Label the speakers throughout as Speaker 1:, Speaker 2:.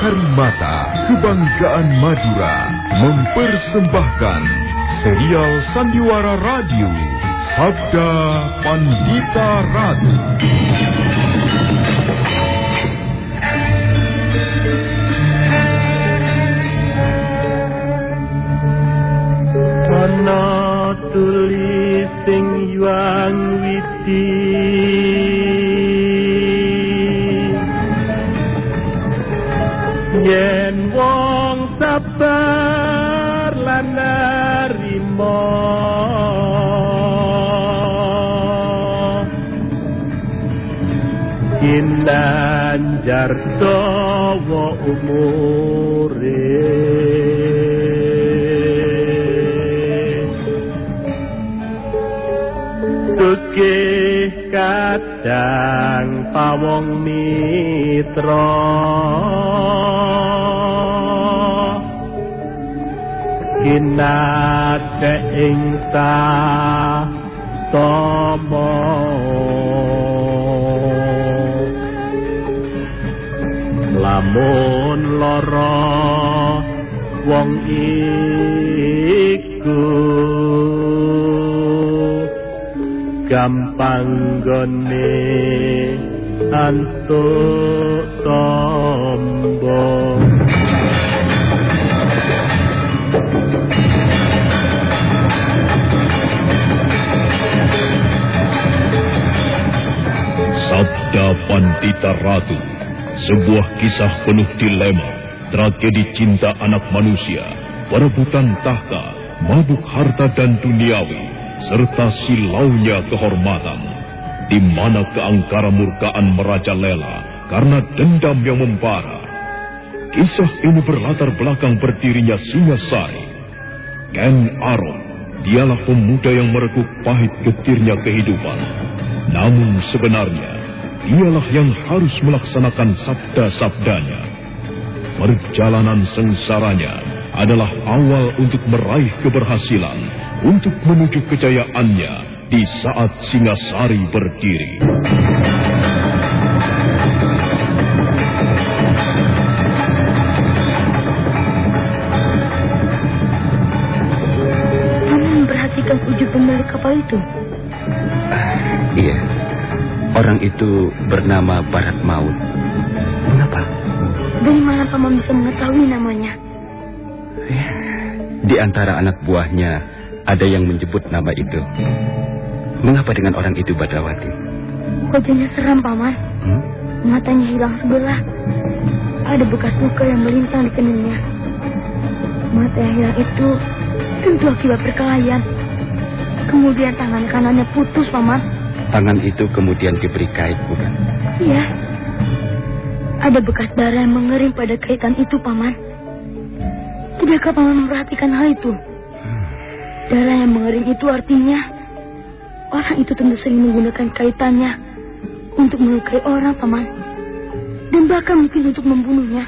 Speaker 1: 33 Karimata, Kebanggaan Madura, mempersembahkan serial Sandiwara Radio, Sabda Pandita Ratu.
Speaker 2: Ana tulis sing yuang witi Yen wong sabar lan narima Kinanjar dawa umure. Tukih kadang pawong mitra. Kinate ing tomo Lamun loro wong iku gampang gone antuk tombo.
Speaker 1: Sabda Pandita Ratu, sebuah kisah penuh dilema, tragedi cinta anak manusia, perebutan tahta, mabuk harta dan duniawi, serta silaunya kehormatan, di mana keangkara murkaan merajalela karena dendam yang membara. Kisah ini berlatar belakang berdirinya Singasari. Ken Aron, dialah pemuda yang merekuk pahit getirnya kehidupan. Namun sebenarnya, dialah yang harus melaksanakan sabda-sabdanya. Perjalanan sengsaranya adalah awal untuk meraih keberhasilan, untuk menuju kejayaannya di saat Singasari berdiri.
Speaker 3: Kamu memperhatikan wujud pemilik kapal itu?
Speaker 4: Iya. Orang itu bernama Barat Maut. Mengapa?
Speaker 3: Dari mana paman bisa mengetahui namanya?
Speaker 4: Di antara anak buahnya ada yang menyebut nama itu. Mengapa dengan orang itu Badrawati?
Speaker 3: Wajahnya seram paman.
Speaker 4: Hmm?
Speaker 3: Matanya hilang sebelah. Ada bekas luka yang melintang di keningnya. Mata yang hilang itu tentu akibat perkelahian. Kemudian tangan kanannya putus, paman.
Speaker 4: Tangan itu kemudian diberi kait, bukan?
Speaker 3: Iya. Ada bekas darah yang mengering pada kaitan itu, paman. Tidakkah paman memperhatikan hal itu? Darah yang mengering itu artinya orang itu tentu sering menggunakan kaitannya untuk melukai orang, paman. Dan bahkan mungkin untuk membunuhnya.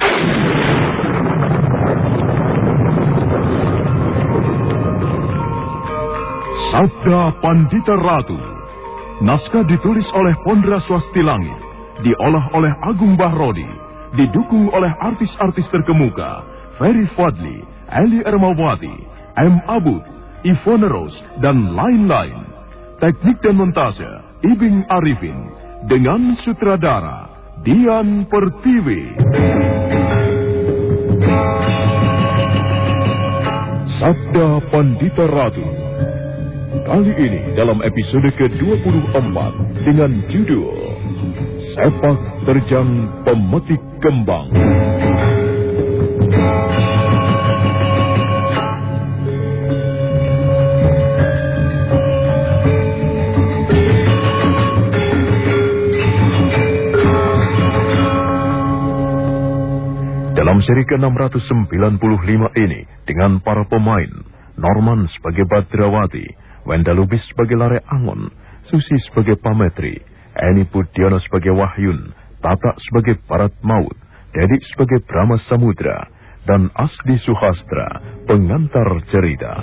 Speaker 1: Sabda Pandita Ratu. Naskah ditulis oleh Pondra Swasti Langit, diolah oleh Agung Bahrodi, didukung oleh artis-artis terkemuka, Ferry Fadli, Eli Ermawati, M. Abud, Ivone dan lain-lain. Teknik dan montase, Ibing Arifin, dengan sutradara, Dian Pertiwi. Sabda Pandita Ratu. Kali ini dalam episode ke-24 dengan judul Sepak Terjang Pemetik Kembang. Dalam seri ke-695 ini, dengan para pemain, Norman sebagai Badrawati, Wenda Lubis sebagai Lare Angon, Susi sebagai Pametri, Eni Pudiono sebagai Wahyun, Tata sebagai Barat Maut, Dedik sebagai Brahma Samudra, dan Asdi Suhastra, pengantar cerita.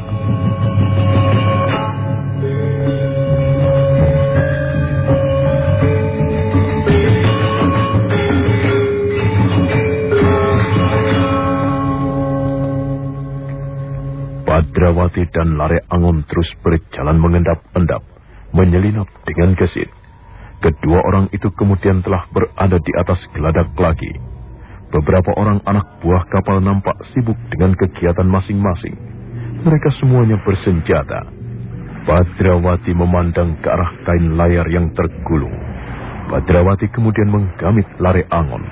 Speaker 1: Badrawati dan Lare Angon terus berjalan mengendap-endap, menyelinap dengan gesit. Kedua orang itu kemudian telah berada di atas geladak lagi. Beberapa orang anak buah kapal nampak sibuk dengan kegiatan masing-masing. Mereka semuanya bersenjata. Badrawati memandang ke arah kain layar yang tergulung. Badrawati kemudian menggamit Lare Angon.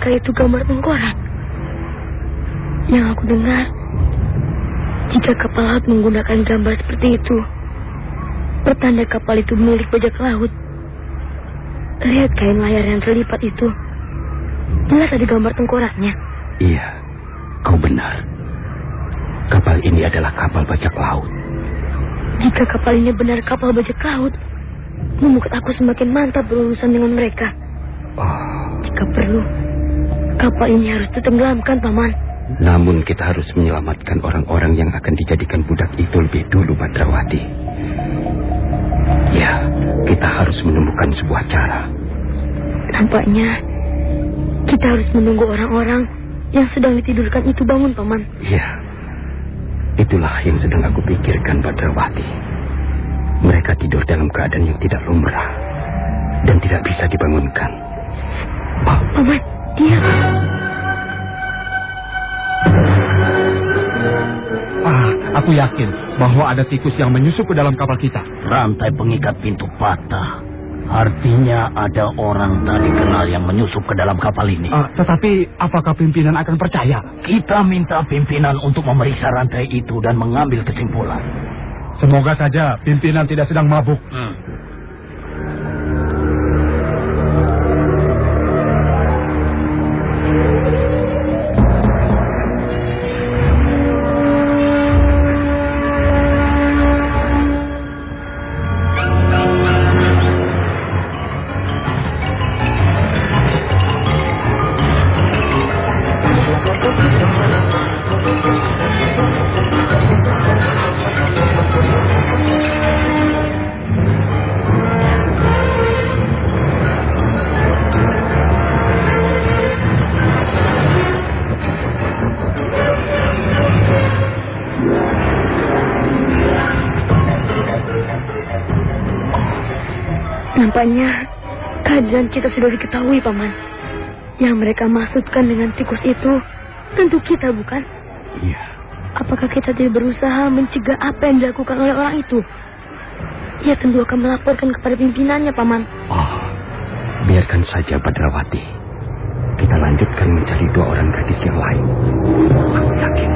Speaker 3: Bukankah itu gambar tengkorak? Yang aku dengar, jika kapal laut menggunakan gambar seperti itu, pertanda kapal itu milik bajak laut. Lihat kain layar yang terlipat itu. Jelas ada gambar tengkoraknya.
Speaker 4: Iya, kau benar. Kapal ini adalah kapal bajak laut.
Speaker 3: Jika kapal ini benar kapal bajak laut, membuat aku semakin mantap berurusan dengan mereka.
Speaker 4: Oh,
Speaker 3: Jika perlu, kapal ini harus ditenggelamkan, Paman.
Speaker 4: namun kita harus menyelamatkan orang-orang yang akan dijadikan budak itu lebih dulu, Badrawati. Ya, kita harus menemukan sebuah cara.
Speaker 3: Nampaknya kita harus menunggu orang-orang yang sedang ditidurkan itu bangun, Paman.
Speaker 4: Ya, itulah yang sedang aku pikirkan, Badrawati. Mereka tidur dalam keadaan yang tidak lumrah dan tidak bisa dibangunkan. Oh,
Speaker 3: Paman,
Speaker 5: Ah, aku yakin bahwa ada tikus yang menyusup ke dalam kapal kita.
Speaker 6: Rantai pengikat pintu patah. Artinya ada orang tak dikenal yang menyusup ke dalam kapal ini.
Speaker 5: Ah, tetapi apakah pimpinan akan percaya?
Speaker 6: Kita minta pimpinan untuk memeriksa rantai itu dan mengambil kesimpulan.
Speaker 5: Semoga saja pimpinan tidak sedang mabuk.
Speaker 3: Nampaknya kita sudah diketahui, Paman. Yang mereka maksudkan dengan tikus itu tentu kita, bukan?
Speaker 4: iya.
Speaker 3: Apakah kita tidak berusaha mencegah apa yang dilakukan oleh orang itu? Ia tentu akan melaporkan kepada pimpinannya, Paman.
Speaker 4: Oh, biarkan saja Badrawati. Kita lanjutkan mencari dua orang gadis yang lain. Aku yakin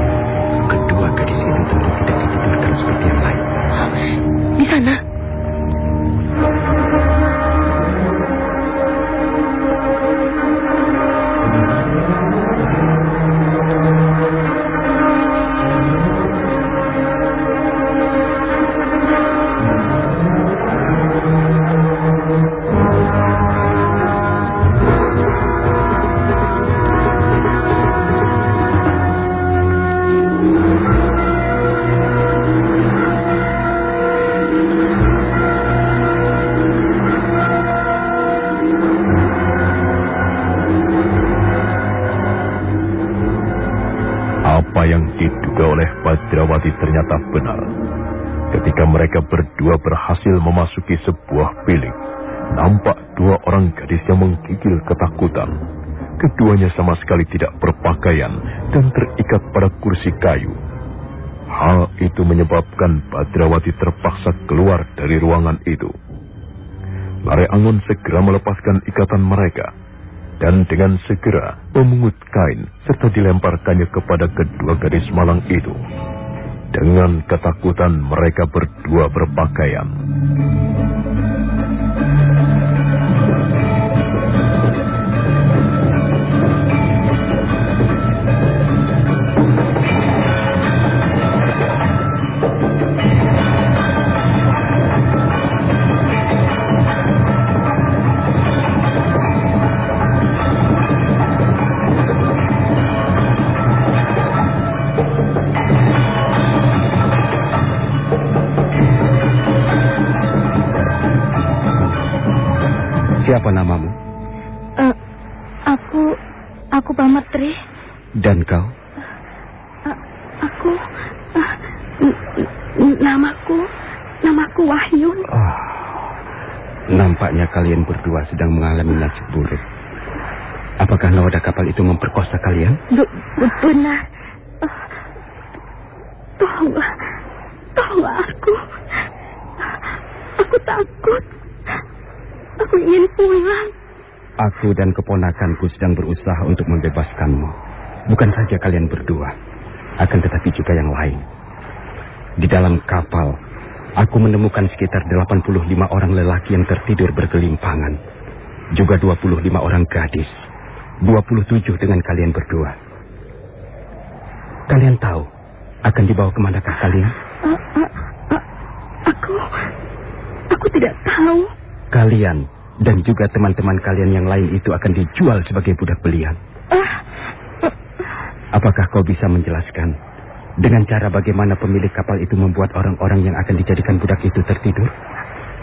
Speaker 4: kedua gadis itu tentu tidak ditidurkan seperti yang lain.
Speaker 3: Di sana.
Speaker 1: Memasuki sebuah bilik, nampak dua orang gadis yang menggigil ketakutan. Keduanya sama sekali tidak berpakaian dan terikat pada kursi kayu. Hal itu menyebabkan Badrawati terpaksa keluar dari ruangan itu. Lare Angon segera melepaskan ikatan mereka dan dengan segera memungut kain serta dilemparkannya kepada kedua gadis malang itu. Dengan ketakutan mereka berdua berpakaian.
Speaker 4: Siapa namamu?
Speaker 7: Uh, aku, aku Pamatri.
Speaker 4: Dan kau?
Speaker 7: Uh, aku, uh, namaku, namaku Wahyu.
Speaker 4: Oh, nampaknya kalian berdua sedang mengalami nasib buruk. Apakah nawada kapal itu memperkosa kalian?
Speaker 7: B benar. Uh, tolonglah, tolonglah aku. Aku takut. Aku ingin pulang.
Speaker 4: Aku dan keponakanku sedang berusaha untuk membebaskanmu. Bukan saja kalian berdua, akan tetapi juga yang lain. Di dalam kapal, aku menemukan sekitar 85 orang lelaki yang tertidur bergelimpangan. Juga 25 orang gadis. 27 dengan kalian berdua. Kalian tahu akan dibawa ke manakah kalian? Uh, uh,
Speaker 7: uh, aku, aku tidak tahu.
Speaker 4: Kalian dan juga teman-teman kalian yang lain itu akan dijual sebagai budak belian. Apakah kau bisa menjelaskan dengan cara bagaimana pemilik kapal itu membuat orang-orang yang akan dijadikan budak itu tertidur?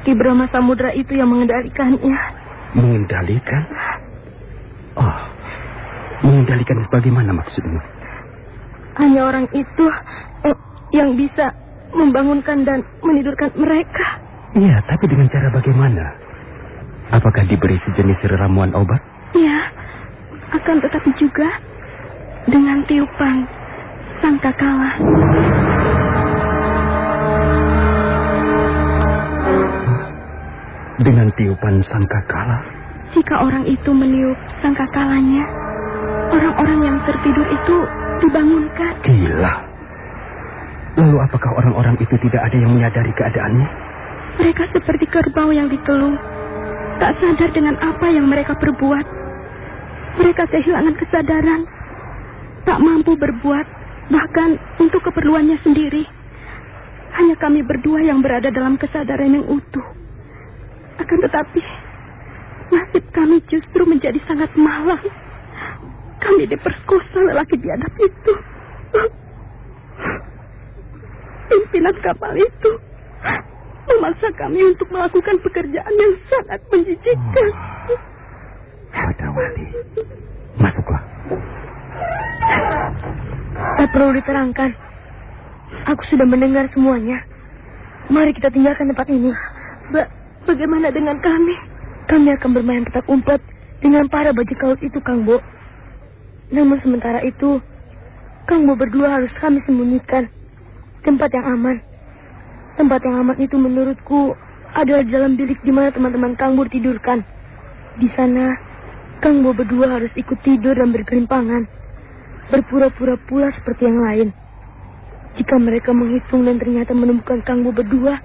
Speaker 7: Ki Brahma Samudra itu yang mengendalikannya.
Speaker 4: Mengendalikan? Oh, mengendalikan bagaimana maksudmu?
Speaker 7: Hanya orang itu eh, yang bisa membangunkan dan menidurkan mereka.
Speaker 4: Iya, tapi dengan cara bagaimana? Apakah diberi sejenis ramuan obat?
Speaker 7: Iya, akan tetapi juga dengan tiupan sangkakala.
Speaker 4: Dengan tiupan sangkakala?
Speaker 7: Jika orang itu meniup sangkakalanya, orang-orang yang tertidur itu dibangunkan.
Speaker 4: Gila. Lalu apakah orang-orang itu tidak ada yang menyadari keadaannya?
Speaker 7: Mereka seperti kerbau yang ditelung. Tak sadar dengan apa yang mereka perbuat. Mereka kehilangan kesadaran. Tak mampu berbuat, bahkan untuk keperluannya sendiri. Hanya kami berdua yang berada dalam kesadaran yang utuh. Akan tetapi, Nasib kami justru menjadi sangat malang. Kami diperkosa lelaki biadab itu. Pimpinan kapal itu memaksa kami untuk melakukan pekerjaan yang sangat menjijikkan.
Speaker 4: Padawati, masuklah.
Speaker 7: Tak perlu diterangkan. Aku sudah mendengar semuanya. Mari kita tinggalkan tempat ini. Ba bagaimana dengan kami? Kami akan bermain petak umpet dengan para bajak laut itu, Kang Bo. Namun sementara itu, Kang Bo berdua harus kami sembunyikan. Tempat yang aman. Tempat yang aman itu menurutku adalah dalam bilik di mana teman-teman Kang Bo tidurkan. Di sana, Kang Bo berdua harus ikut tidur dan berkelimpangan. Berpura-pura pula seperti yang lain. Jika mereka menghitung dan ternyata menemukan Kang Bo berdua,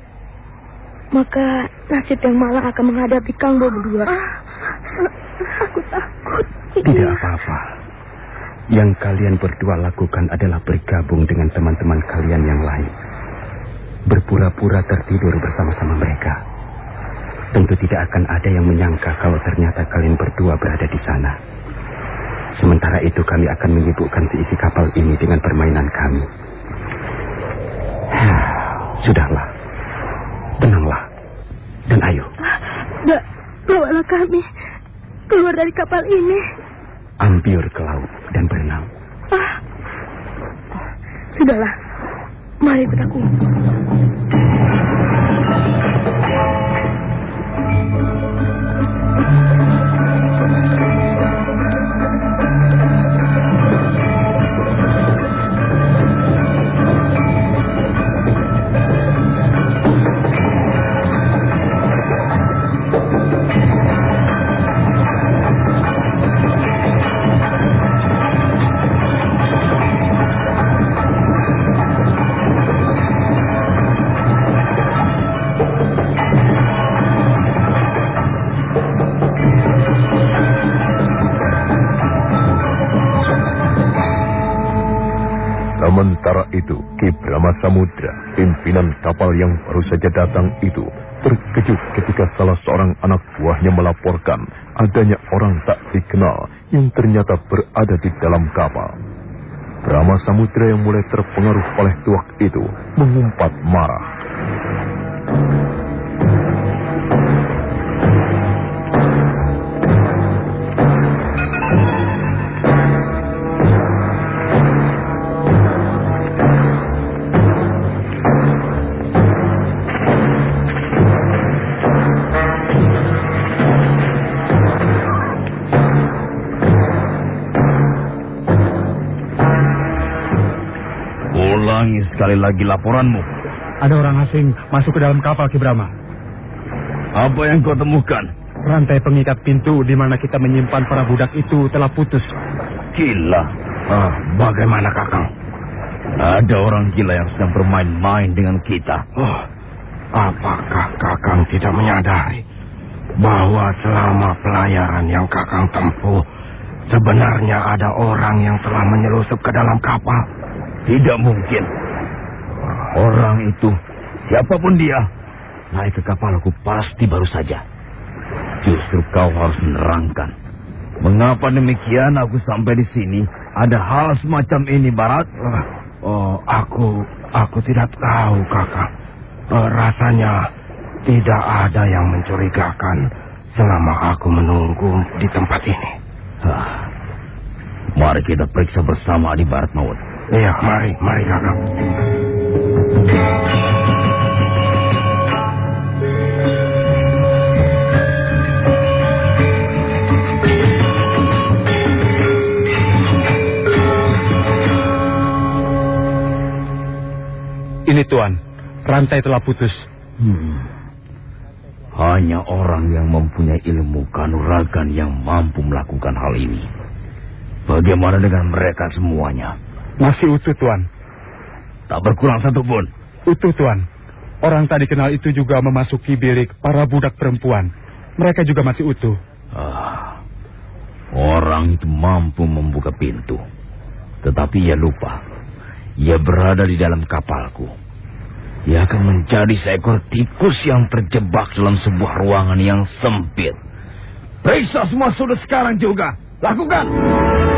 Speaker 7: maka nasib yang malang akan menghadapi Kang Bo berdua. Ah, aku takut.
Speaker 4: Tidak apa-apa. Yang kalian berdua lakukan adalah bergabung dengan teman-teman kalian yang lain. Berpura-pura tertidur bersama-sama mereka. Tentu tidak akan ada yang menyangka kalau ternyata kalian berdua berada di sana. Sementara itu kami akan menyibukkan seisi kapal ini dengan permainan kami. Sudahlah. Tenanglah. Dan ayo.
Speaker 7: Ba bawalah kami keluar dari kapal ini.
Speaker 4: Ambil ke laut dan berenang. Ah.
Speaker 7: Sudahlah. Mari petaku.
Speaker 1: itu, Ki Brahma Samudra, pimpinan kapal yang baru saja datang itu, terkejut ketika salah seorang anak buahnya melaporkan adanya orang tak dikenal yang ternyata berada di dalam kapal. Brahma Samudra yang mulai terpengaruh oleh tuak itu mengumpat marah.
Speaker 6: Sekali lagi laporanmu.
Speaker 5: Ada orang asing masuk ke dalam kapal Ki Brahma.
Speaker 6: Apa yang kau temukan?
Speaker 5: Rantai pengikat pintu di mana kita menyimpan para budak itu telah putus.
Speaker 6: Gila.
Speaker 8: Ah, bagaimana kakang?
Speaker 6: Ada orang gila yang sedang bermain-main dengan kita.
Speaker 8: Oh, apakah kakang tidak menyadari bahwa selama pelayaran yang kakang tempuh sebenarnya ada orang yang telah menyelusup ke dalam kapal?
Speaker 6: Tidak mungkin. Orang itu, siapa pun dia, naik ke kapalku pasti baru saja. Justru kau harus menerangkan. Mengapa demikian aku sampai di sini? Ada hal semacam ini, Barat?
Speaker 8: Oh, oh aku aku tidak tahu, kakak. Uh, rasanya tidak ada yang mencurigakan selama aku menunggu di tempat ini.
Speaker 6: Ah, mari kita periksa bersama di Barat Maut.
Speaker 8: Iya, mari, mari kakak.
Speaker 5: Ini Tuan, rantai telah putus.
Speaker 6: Hmm. Hanya orang yang mempunyai ilmu kanuragan yang mampu melakukan hal ini. Bagaimana dengan mereka semuanya?
Speaker 5: Masih utuh, Tuan.
Speaker 6: Tak berkurang satu pun.
Speaker 5: Utuh, Tuan. Orang tadi kenal itu juga memasuki bilik para budak perempuan. Mereka juga masih utuh.
Speaker 6: Ah, orang itu mampu membuka pintu. Tetapi ia lupa. Ia berada di dalam kapalku. Ia akan menjadi seekor tikus yang terjebak dalam sebuah ruangan yang sempit. Periksa semua sudut sekarang juga. Lakukan!
Speaker 1: Para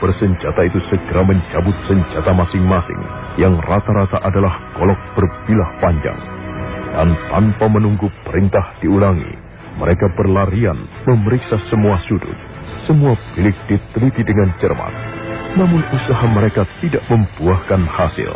Speaker 1: bersenjata itu segera mencabut senjata masing-masing yang rata-rata adalah golok berbilah panjang. Dan tanpa menunggu perintah diulangi, mereka berlarian memeriksa semua sudut. Semua bilik diteliti dengan cermat. Namun usaha mereka tidak membuahkan hasil.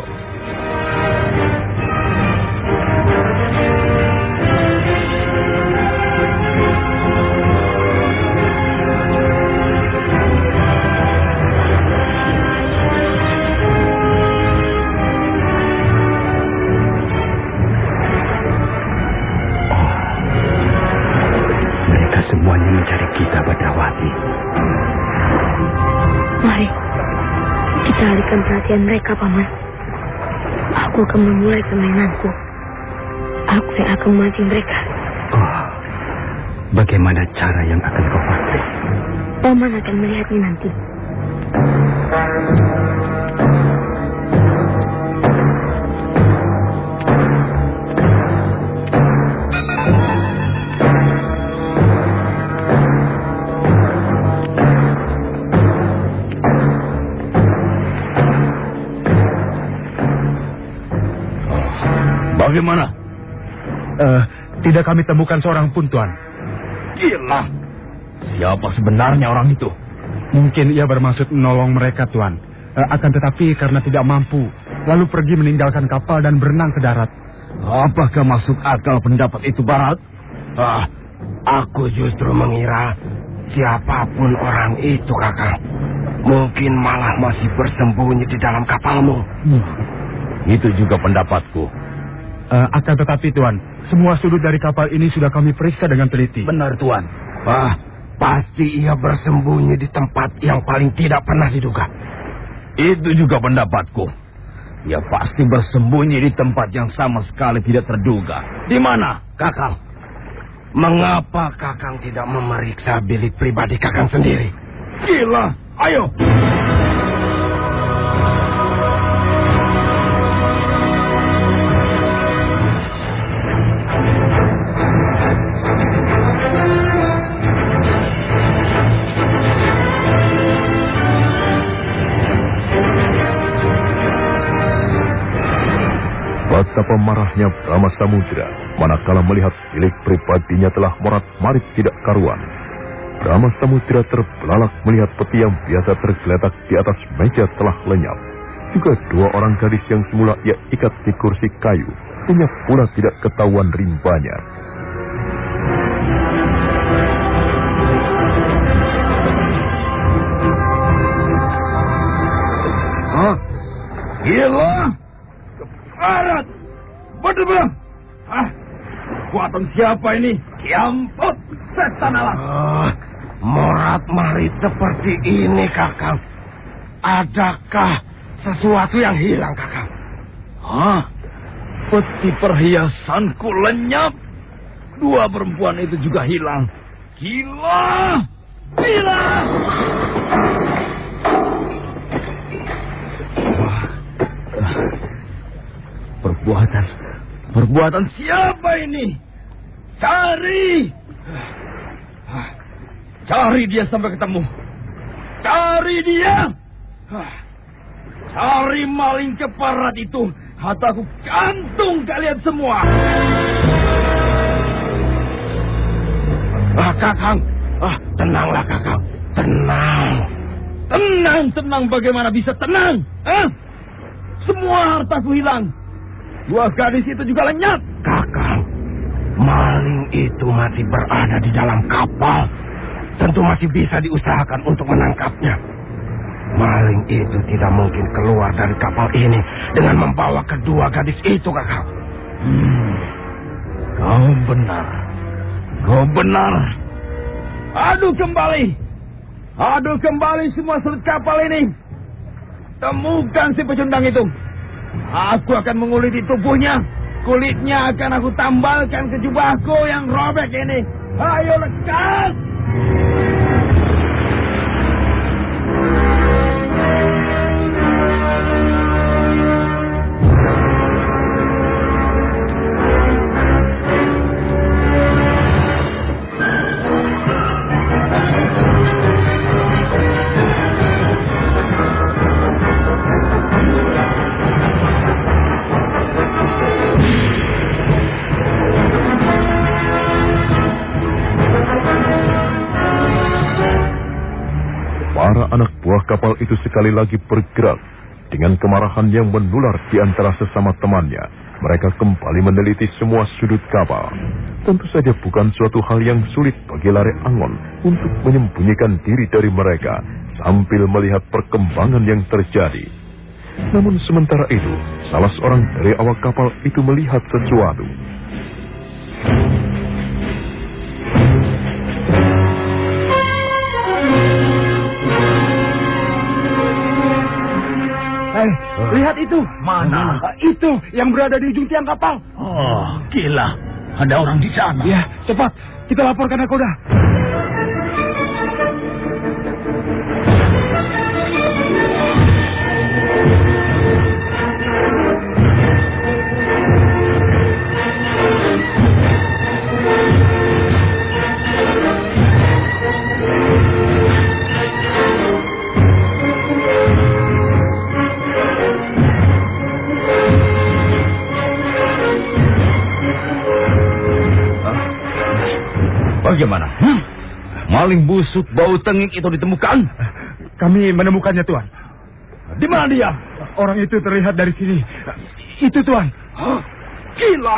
Speaker 8: Kita
Speaker 3: alihkan perhatian mereka, Paman. Aku akan memulai permainanku. Aku yang akan memancing mereka.
Speaker 8: Oh, bagaimana cara yang akan kau pakai?
Speaker 3: Paman akan melihatnya nanti.
Speaker 6: Bagaimana?
Speaker 5: Eh, tidak kami temukan seorang pun, Tuan.
Speaker 6: Gila! Siapa sebenarnya orang itu?
Speaker 5: Mungkin ia bermaksud menolong mereka, Tuan. Eh, akan tetapi karena tidak mampu, lalu pergi meninggalkan kapal dan berenang ke darat.
Speaker 6: Apakah masuk akal pendapat itu, Barat?
Speaker 8: Ah, aku justru mengira siapa pun orang itu, kakak. Mungkin malah masih bersembunyi di dalam kapalmu.
Speaker 6: Hmm. Itu juga pendapatku.
Speaker 5: Eh, akan tetapi, Tuan, semua sudut dari kapal ini sudah kami periksa dengan teliti.
Speaker 6: Benar, Tuan.
Speaker 8: Ah, pasti ia bersembunyi di tempat yang paling tidak pernah diduga.
Speaker 6: Itu juga pendapatku. Ia pasti bersembunyi di tempat yang sama sekali tidak terduga. Di mana,
Speaker 8: Kakang, mengapa Kakang tidak memeriksa bilik pribadi Kakang sendiri?
Speaker 6: Gila! Ayo!
Speaker 1: Betapa marahnya Brahma Samudra manakala melihat bilik pribadinya telah morat-marit tidak karuan. Brahma Samudra terbelalak melihat peti yang biasa tergeletak di atas meja telah lenyap. Juga dua orang gadis yang semula ia ikat di kursi kayu, lenyap pula tidak ketahuan rimbanya.
Speaker 6: Hah? Gila! Keparat! Bener-bener! Hah? Kekuatan siapa ini? Kiamput! Setan alas!
Speaker 8: Oh, morat marit seperti ini, Kakang. Adakah sesuatu yang hilang, Kakang?
Speaker 6: Hah? Peti perhiasanku lenyap. Dua perempuan itu juga hilang. Gila! Gila! Perbuatan, perbuatan siapa ini? Cari! Cari dia sampai ketemu. Cari dia! Cari maling keparat itu. Atau aku gantung kalian semua.
Speaker 8: Ah, Kakang. Ah, tenanglah, Kakang. Tenang.
Speaker 6: Tenang, tenang. Bagaimana bisa tenang? Hah? Semua hartaku hilang. Dua gadis itu juga lenyap.
Speaker 8: Kakang, maling itu masih berada di dalam kapal. Tentu masih bisa diusahakan untuk menangkapnya. Maling itu tidak mungkin keluar dari kapal ini dengan membawa kedua gadis itu, kakak.
Speaker 6: Hmm, kau benar. Kau benar. Adu kembali. Adu kembali semua selut kapal ini. Temukan si pecundang itu. Aku akan menguliti tubuhnya. Kulitnya akan aku tambalkan ke jubahku yang robek ini. Ayo lekas!
Speaker 1: Sekali lagi bergerak. Dengan kemarahan yang menular di antara sesama temannya, mereka kembali meneliti semua sudut kapal. Tentu saja bukan suatu hal yang sulit bagi Lare Angon untuk menyembunyikan diri dari mereka sambil melihat perkembangan yang terjadi. Namun sementara itu, salah seorang dari awak kapal itu melihat sesuatu.
Speaker 5: Lihat itu.
Speaker 6: Mana?
Speaker 5: Eh, Itu yang berada di ujung tiang kapal.
Speaker 6: Oh, gila. Ada orang di sana.
Speaker 5: Ya, cepat. Kita laporkan Nakoda.
Speaker 6: Busuk bau tengik itu ditemukan?
Speaker 5: Kami menemukannya, Tuan.
Speaker 6: Di mana dia?
Speaker 5: Orang itu terlihat dari sini. Itu, Tuan.
Speaker 6: Hah? Gila!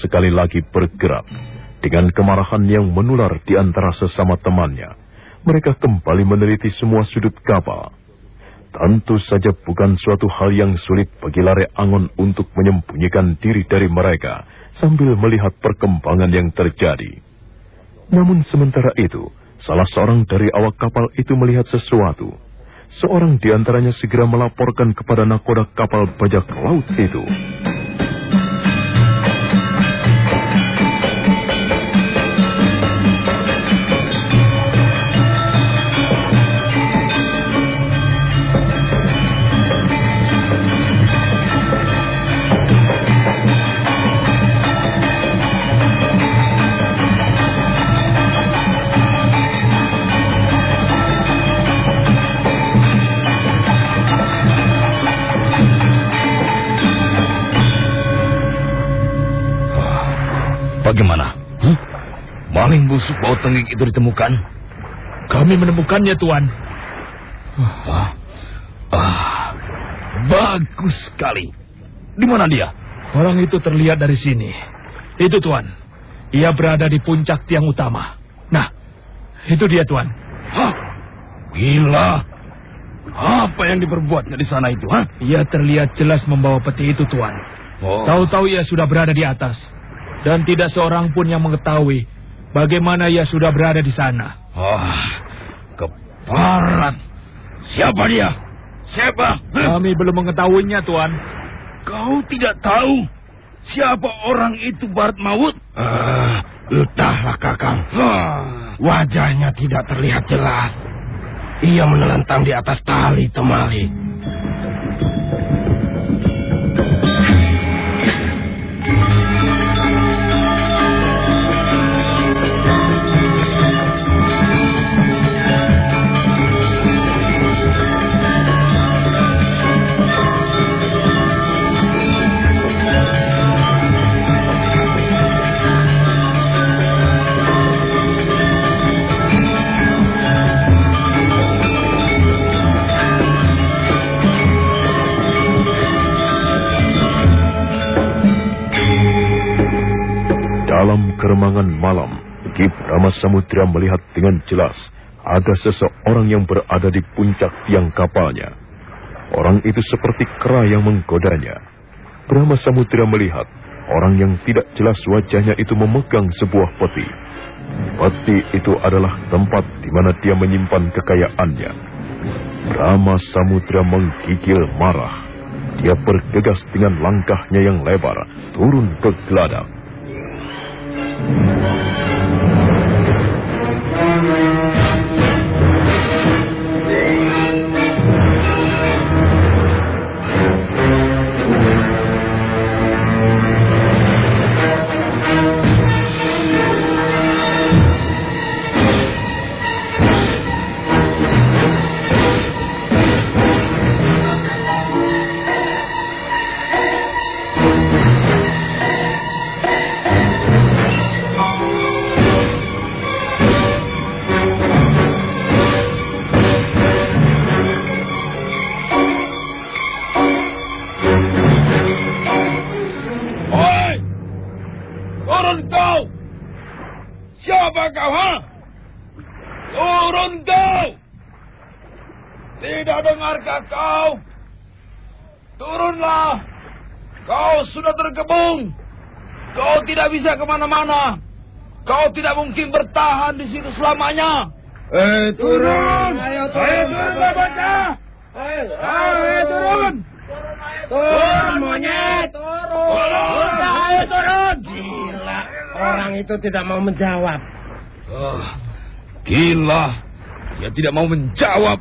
Speaker 1: Sekali lagi bergerak. Dengan kemarahan yang menular di antara sesama temannya, mereka kembali meneliti semua sudut kapal. Tentu saja bukan suatu hal yang sulit bagi Lare Angon untuk menyembunyikan diri dari mereka sambil melihat perkembangan yang terjadi. Namun sementara itu, salah seorang dari awak kapal itu melihat sesuatu. Seorang di antaranya segera melaporkan kepada nakoda kapal bajak laut itu.
Speaker 6: Bagaimana? Hmm? Maling busuk bau tenggik itu ditemukan?
Speaker 9: Kami menemukannya, Tuan.
Speaker 6: Ah, ah, bagus sekali. Di mana dia?
Speaker 9: Orang itu terlihat dari sini. Itu, Tuan. Ia berada di puncak tiang utama. Nah, itu dia, Tuan.
Speaker 6: Hah? Gila. Apa yang diperbuatnya di sana itu, ha?
Speaker 9: Ia terlihat jelas membawa peti itu, Tuan.
Speaker 6: Oh.
Speaker 9: Tahu-tahu ia sudah berada di atas. Dan tidak seorang pun yang mengetahui bagaimana ia sudah berada di sana.
Speaker 6: Ah, keparat. Siapa dia? Siapa?
Speaker 9: Kami belum mengetahuinya, Tuan.
Speaker 6: Kau tidak tahu siapa orang itu Barat Maut?
Speaker 8: Ah, entahlah kakang.
Speaker 6: Ah,
Speaker 8: Wajahnya tidak terlihat jelas. Ia menelentang di atas tali temali.
Speaker 1: Keremangan malam, Ki Brahma Samudra melihat dengan jelas ada seseorang yang berada di puncak tiang kapalnya. Orang itu seperti kera yang menggodanya. Brahma Samudra melihat orang yang tidak jelas wajahnya itu memegang sebuah peti. Peti itu adalah tempat di mana dia menyimpan kekayaannya. Brahma Samudra menggigil marah. Dia bergegas dengan langkahnya yang lebar turun ke geladak.
Speaker 6: うん。Tidak ke mana-mana! Kau tidak mungkin bertahan di situ selamanya!
Speaker 8: Eh,
Speaker 6: Turun! Ayo turun! Ayo turun, bocah! Ayo, ayo turun! Turun, monyet! Turun! Ayo turun!
Speaker 8: Gila, orang itu tidak mau menjawab.
Speaker 6: Ah, gila. Dia tidak mau menjawab.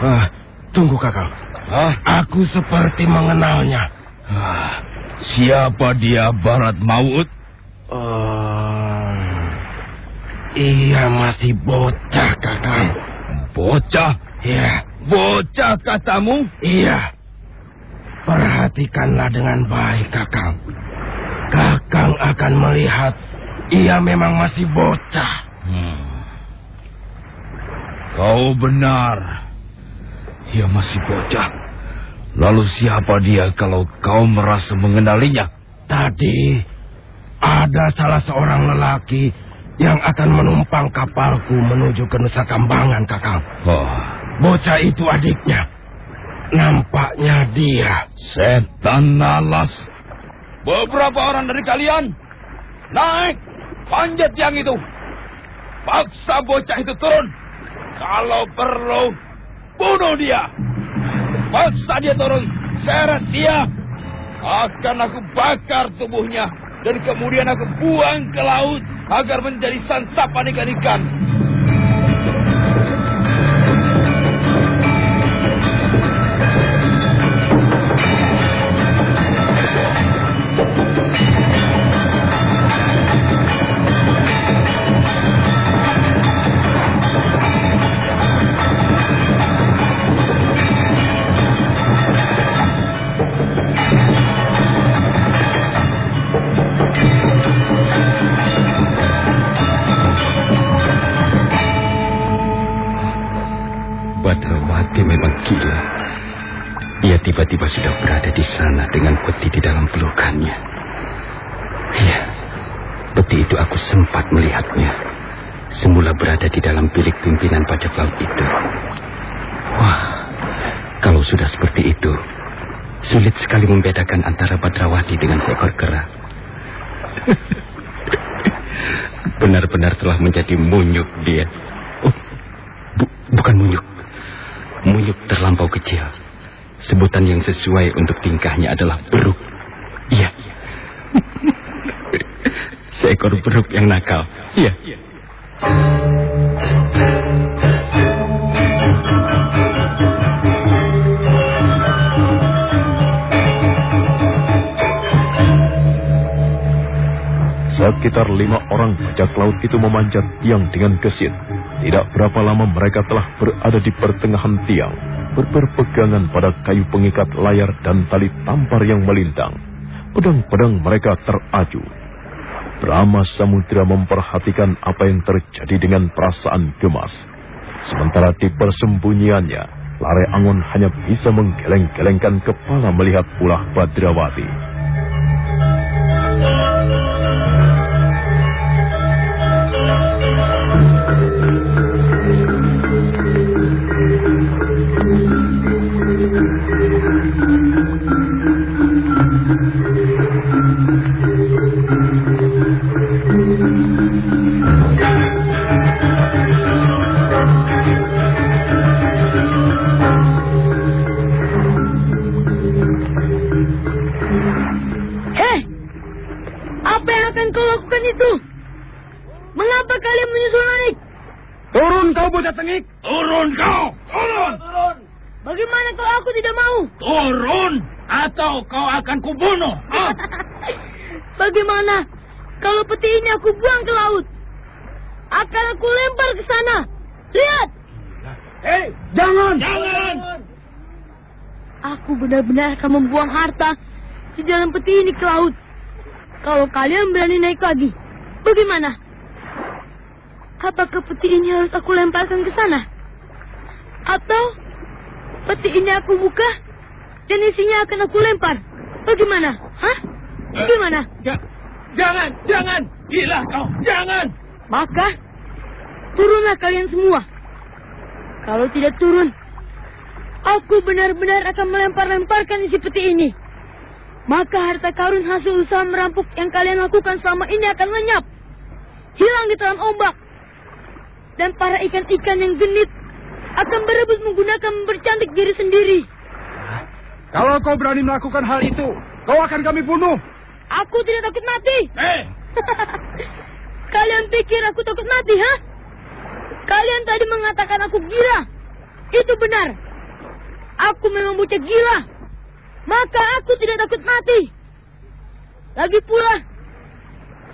Speaker 8: Ah, tunggu kakang.
Speaker 6: Hah?
Speaker 8: Aku seperti mengenalnya.
Speaker 6: Ah, siapa dia Barat Maut?
Speaker 8: Oh, ia masih bocah kakang.
Speaker 6: Bocah?
Speaker 8: Ya,
Speaker 6: Bocah katamu?
Speaker 8: iya. Perhatikanlah dengan baik kakang. Kakang akan melihat ia memang masih bocah.
Speaker 6: Hmm. Kau benar. Ia masih bocah. Lalu siapa dia kalau kau merasa mengenalinya?
Speaker 8: Tadi ada salah seorang lelaki yang akan menumpang kapalku menuju ke Nusa Kambangan, Kakang.
Speaker 6: Oh,
Speaker 8: Bocah itu adiknya. Nampaknya dia.
Speaker 6: setan nalas. Beberapa orang dari kalian naik panjat tiang itu. Paksa bocah itu turun. Kalau perlu, bunuh dia. Paksa dia turun, seret dia. Akan aku bakar tubuhnya dan kemudian aku buang ke laut agar menjadi santapan ikan-ikan.
Speaker 4: Di dalam pelukannya. Iya, peti itu aku sempat melihatnya. Semula berada di dalam bilik pimpinan pajak laut itu. Wah, kalau sudah seperti itu, sulit sekali membedakan antara Badrawati dengan seekor kera. Benar-benar telah menjadi munyuk dia. Oh, bu- bukan munyuk. Munyuk terlampau kecil. Sebutan yang sesuai untuk tingkahnya adalah beruk. Iya. Seekor beruk yang nakal. Iya.
Speaker 1: Sekitar lima orang bajak laut itu memanjat tiang dengan gesit. Tidak berapa lama mereka telah berada di pertengahan tiang, berperpegangan pada kayu pengikat layar dan tali tampar yang melintang. Pedang-pedang mereka teraju. Brahma Samudra memperhatikan apa yang terjadi dengan perasaan gemas. Sementara di persembunyiannya, Lare Angon hanya bisa menggeleng-gelengkan kepala melihat ulah Badrawati.
Speaker 10: Kalian menyusul naik?
Speaker 5: Turun kau bocah tengik.
Speaker 6: Turun kau! Turun!
Speaker 10: Bagaimana kalau aku tidak mau?
Speaker 6: Turun! Atau kau akan kubunuh! Ah!
Speaker 10: Bagaimana kalau peti ini aku buang ke laut? Akan aku lempar ke sana. Lihat!
Speaker 6: Hei!
Speaker 5: Jangan.
Speaker 6: Jangan!
Speaker 10: Aku benar-benar akan membuang harta di dalam peti ini ke laut. Kalau kalian berani naik lagi, bagaimana? Apakah peti ini harus aku lemparkan ke sana? Atau peti ini aku buka dan isinya akan aku lempar? Bagaimana? Hah? Bagaimana?
Speaker 6: Ja- jangan! Jangan! Gila kau! Jangan!
Speaker 10: Maka turunlah kalian semua. Kalau tidak turun, aku benar-benar akan melempar-lemparkan isi peti ini. Maka harta karun hasil usaha merampok yang kalian lakukan selama ini akan lenyap. Hilang di telan ombak. Dan para ikan-ikan yang genit akan berebut menggunakan mempercantik diri sendiri.
Speaker 5: Kalau kau berani melakukan hal itu, kau akan kami bunuh.
Speaker 10: Aku tidak takut mati.
Speaker 6: Hei!
Speaker 10: Kalian pikir aku takut mati, ha? Kalian tadi mengatakan aku gila. Itu benar. Aku memang bocah gila. Maka aku tidak takut mati. Lagi pula,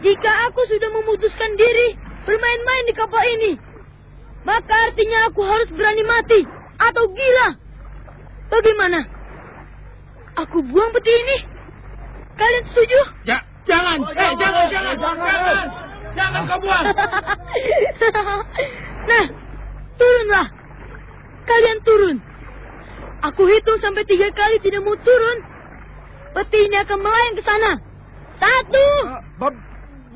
Speaker 10: jika aku sudah memutuskan diri bermain-main di kapal ini, maka artinya aku harus berani mati atau gila. Bagaimana? Aku buang peti ini? Kalian setuju?
Speaker 6: Ja- jangan! Eh, jangan, jangan! Jangan! Jangan kau buang!
Speaker 10: nah, turunlah. Kalian turun. Aku hitung sampai tiga kali tidak mau turun. Peti ini akan melayang ke sana. Satu.
Speaker 5: Uh,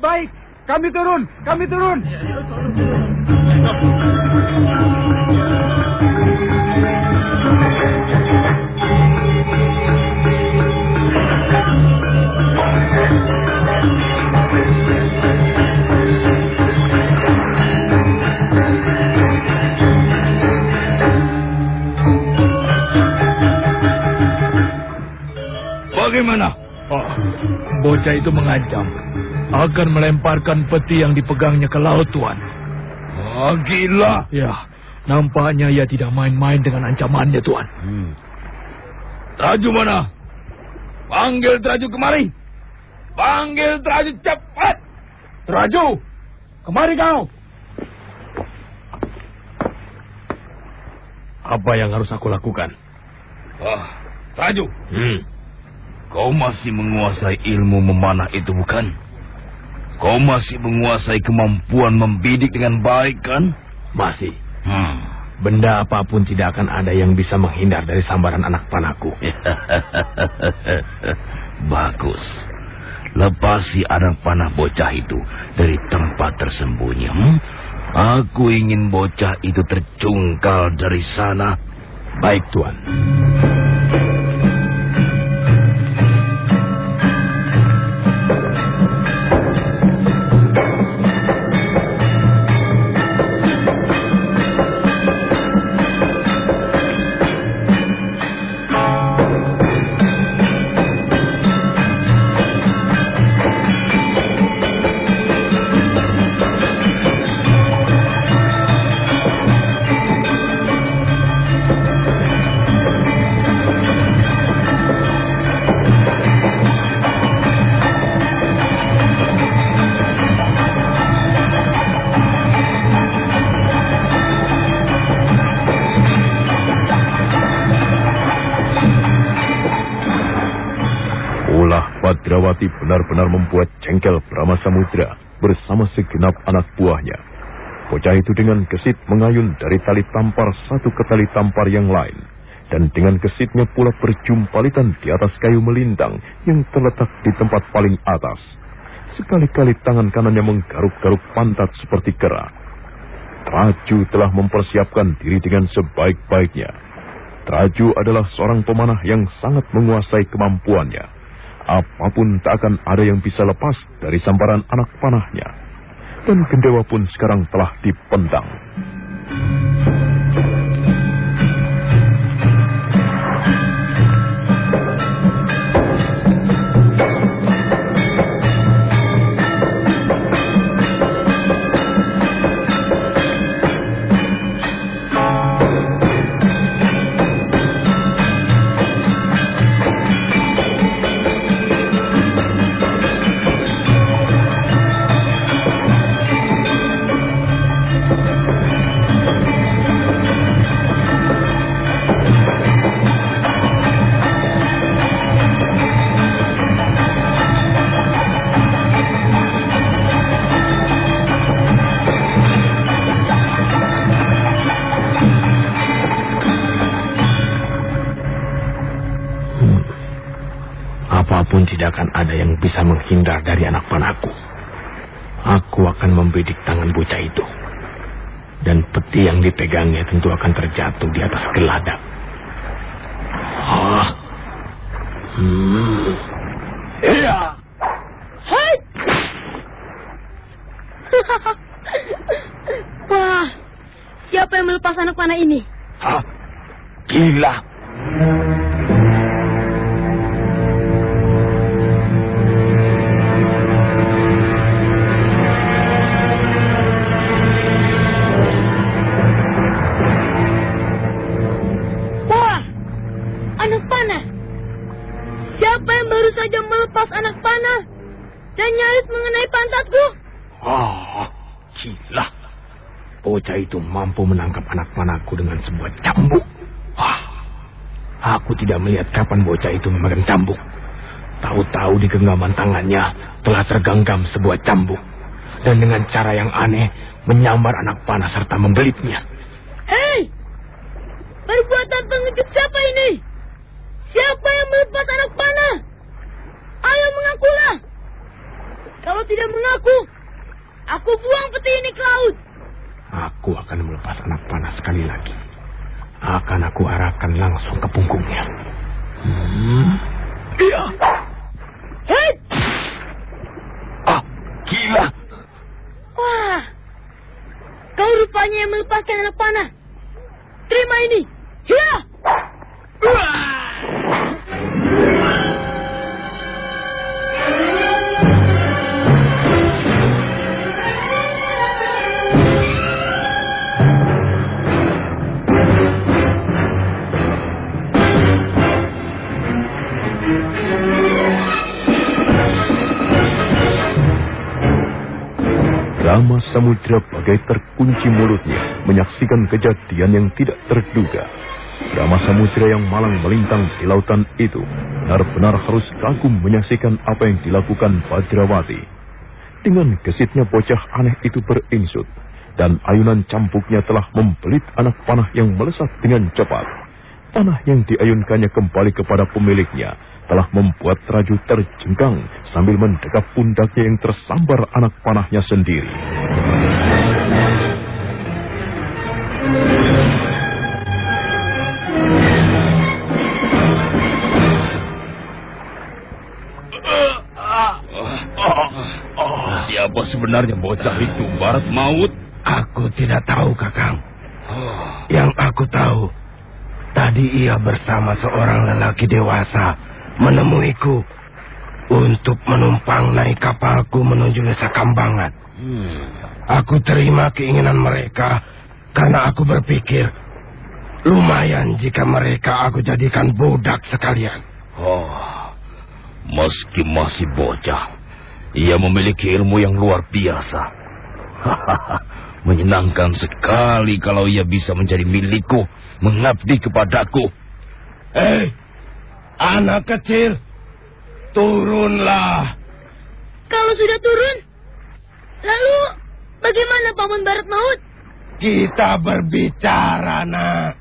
Speaker 5: baik, kami turun, kami turun.
Speaker 9: Bagaimana? Oh, bocah itu mengancam akan melemparkan peti yang dipegangnya ke laut, Tuan.
Speaker 6: Oh, gila.
Speaker 9: Ya, nampaknya ia tidak main-main dengan ancamannya, Tuan. Hmm.
Speaker 6: Traju mana? Panggil Traju kemari. Panggil Traju cepat.
Speaker 5: Traju, kemari kau.
Speaker 9: Apa yang harus aku lakukan?
Speaker 6: Oh, Traju. Hmm. Kau masih menguasai ilmu memanah itu bukan? Kau masih menguasai kemampuan membidik dengan baik kan?
Speaker 9: Masih. Hmm. Benda apa pun tidak akan ada yang bisa menghindar dari sambaran anak panahku.
Speaker 6: Bagus. Lepasi anak panah bocah itu dari tempat tersembunyi. Hmm? Aku ingin bocah itu tercungkal dari sana.
Speaker 9: Baik, Tuan.
Speaker 1: Samudra bersama segenap anak buahnya. Bocah itu dengan gesit mengayun dari tali tampar satu ke tali tampar yang lain. Dan dengan gesitnya pula berjumpalitan di atas kayu melintang yang terletak di tempat paling atas. Sekali-kali tangan kanannya menggaruk-garuk pantat seperti kera. Traju telah mempersiapkan diri dengan sebaik-baiknya. Traju adalah seorang pemanah yang sangat menguasai kemampuannya apa pun tak akan ada yang bisa lepas dari sambaran anak panahnya. Dan gendewa pun sekarang telah dipendang.
Speaker 9: Bisa menghindar dari anak panahku. Aku akan membidik tangan bocah itu. Dan peti yang dipegangnya tentu akan terjatuh di atas geladak. Ah. Hmm. Iya.
Speaker 10: Hai. Wah, siapa yang melepas anak panah ini?
Speaker 6: Hah? Gila.
Speaker 9: Mampu menangkap anak panahku dengan sebuah cambuk. Wah, aku tidak melihat kapan bocah itu memegang cambuk. Tahu-tahu di genggaman tangannya telah tergenggam sebuah cambuk. Dan dengan cara yang aneh menyambar anak panah serta membelitnya.
Speaker 10: Hei, Perbuatan pengecut siapa ini? Siapa yang melepas anak panah? Ayo mengakulah. Kalau tidak mengaku, aku buang peti ini ke laut.
Speaker 9: Aku akan melepas anak panah sekali lagi. Akan aku arahkan langsung ke punggungnya. Hmm.
Speaker 6: Iya.
Speaker 10: Hei!
Speaker 6: Ah, gila.
Speaker 10: Wah, kau rupanya yang melepaskan anak panah. Terima ini. Ya!
Speaker 1: Rama Samudra bagai terkunci mulutnya menyaksikan kejadian yang tidak terduga. Rama Samudra yang malang melintang di lautan itu benar-benar harus kagum menyaksikan apa yang dilakukan Badrawati. Dengan gesitnya bocah aneh itu berinsut dan ayunan campuknya telah membelit anak panah yang melesat dengan cepat. Panah yang diayunkannya kembali kepada pemiliknya telah membuat Raju terjengkang sambil mendekap pundaknya yang tersambar anak panahnya sendiri.
Speaker 6: Siapa sebenarnya bocah itu? Barat maut?
Speaker 8: Aku tidak tahu, Kakang. Yang aku tahu, tadi ia bersama seorang lelaki dewasa menemuiku untuk menumpang naik kapalku menuju Desa Kambangan.
Speaker 6: Hmm.
Speaker 8: Aku terima keinginan mereka karena aku berpikir lumayan jika mereka aku jadikan budak sekalian.
Speaker 6: Oh, meski masih bocah, ia memiliki ilmu yang luar biasa. Menyenangkan sekali kalau ia bisa menjadi milikku, mengabdi kepadaku.
Speaker 8: Hei, anak kecil, turunlah.
Speaker 10: Kalau sudah turun, lalu bagaimana Paman Barat Maut?
Speaker 8: Kita berbicara, nak.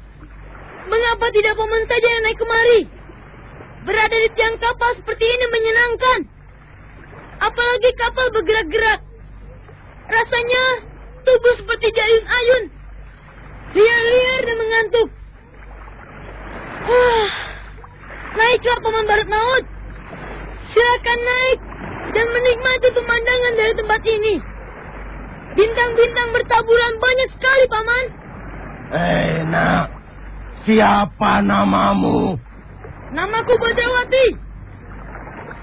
Speaker 10: Mengapa tidak Paman saja yang naik kemari? Berada di tiang kapal seperti ini menyenangkan. Apalagi kapal bergerak-gerak. Rasanya tubuh seperti jayun-ayun. Liar-liar dan mengantuk. Wah, naiklah Paman Barat Maut. Silakan naik dan menikmati pemandangan dari tempat ini. Bintang-bintang bertaburan banyak sekali, Paman.
Speaker 8: Hei, nak. Siapa namamu?
Speaker 10: Namaku Badrawati.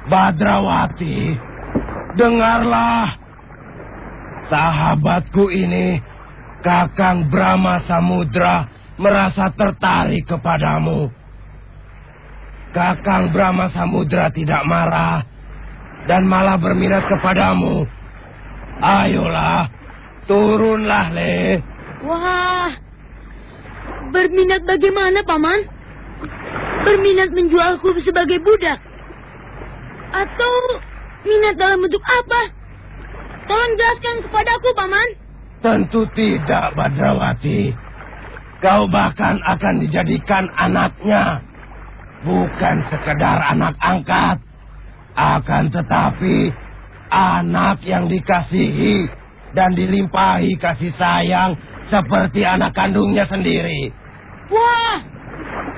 Speaker 8: Badrawati. Dengarlah. Sahabatku ini, Kakang Brahma Samudra, merasa tertarik kepadamu. Kakang Brahma Samudra tidak marah dan malah berminat kepadamu. Ayolah, turunlah, Le.
Speaker 10: Wah, berminat bagaimana, Paman? Berminat menjualku sebagai budak? Atau minat dalam bentuk apa? Tolong jelaskan kepadaku, Paman.
Speaker 8: Tentu tidak, Badrawati. Kau bahkan akan dijadikan anaknya. Bukan sekedar anak angkat. Akan tetapi anak yang dikasihi dan dilimpahi kasih sayang seperti anak kandungnya sendiri.
Speaker 10: Wah,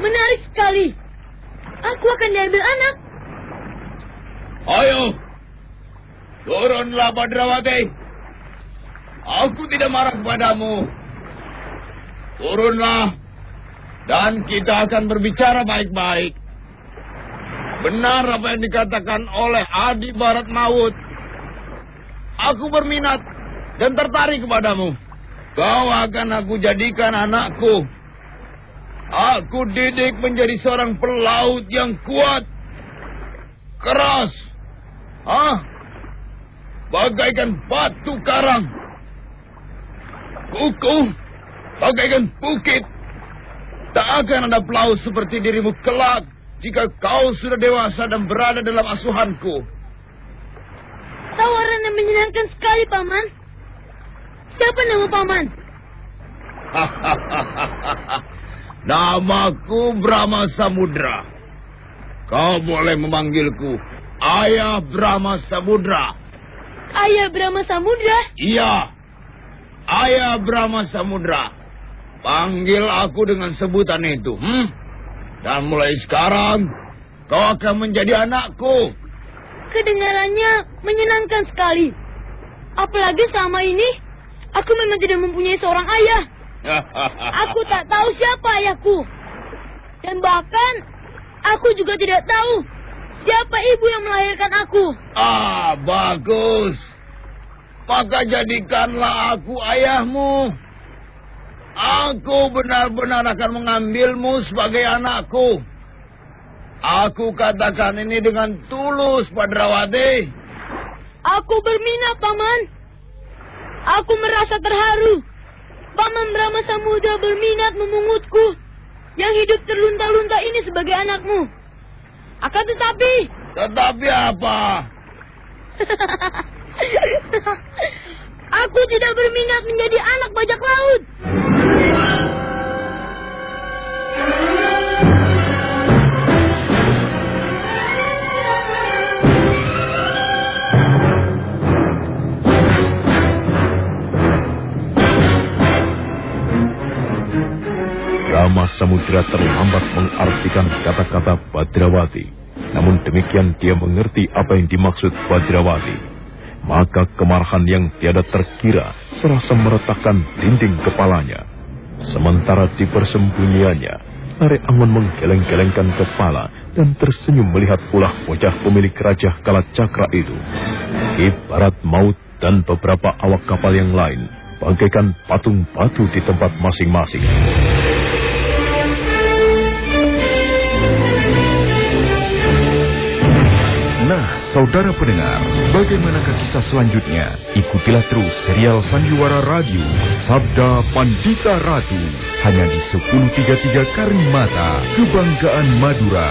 Speaker 10: menarik sekali. Aku akan diambil anak.
Speaker 6: Ayo, turunlah Badrawati. Aku tidak marah kepadamu. Turunlah, dan kita akan berbicara baik-baik. Benar apa yang dikatakan oleh Adi Barat Maut. Aku berminat dan tertarik kepadamu. Kau akan aku jadikan anakku. Aku didik menjadi seorang pelaut yang kuat. Keras. Hah? Bagaikan batu karang. Kukuh. Bagaikan bukit. Tak akan ada pelaut seperti dirimu kelak jika kau sudah dewasa dan berada dalam asuhanku.
Speaker 10: Tawaran yang menyenangkan sekali, Paman. Siapa nama Paman?
Speaker 11: Namaku Brahma Samudra. Kau boleh memanggilku Ayah Brahma Samudra.
Speaker 10: Ayah Brahma Samudra?
Speaker 11: Iya. Ayah Brahma Samudra. Panggil aku dengan sebutan itu. Hmm? Dan mulai sekarang, kau akan menjadi anakku.
Speaker 10: Kedengarannya menyenangkan sekali. Apalagi selama ini, aku memang tidak mempunyai seorang ayah. Aku tak tahu siapa ayahku. Dan bahkan, aku juga tidak tahu siapa ibu yang melahirkan aku.
Speaker 11: Ah, bagus. Maka jadikanlah aku ayahmu. Aku benar-benar akan mengambilmu sebagai anakku. Aku katakan ini dengan tulus, Padrawati.
Speaker 10: Aku berminat, Paman. Aku merasa terharu. Paman Brahma Samudra berminat memungutku yang hidup terlunta-lunta ini sebagai anakmu. Akan tetapi...
Speaker 11: Tetapi apa?
Speaker 10: Aku tidak berminat menjadi anak bajak laut.
Speaker 1: Samudra terlambat mengartikan kata-kata Badrawati. Namun demikian dia mengerti apa yang dimaksud Badrawati. Maka kemarahan yang tiada terkira serasa meretakkan dinding kepalanya. Sementara di persembunyiannya, Are Angon menggeleng-gelengkan kepala dan tersenyum melihat ulah wajah pemilik Raja Kala Cakra itu. Ibarat maut dan beberapa awak kapal yang lain, bagaikan patung batu di tempat masing-masing. Saudara pendengar, bagaimanakah kisah selanjutnya? Ikutilah terus serial Sandiwara Radio Sabda Pandita Ratu hanya di 1033 Karimata, Kebanggaan Madura.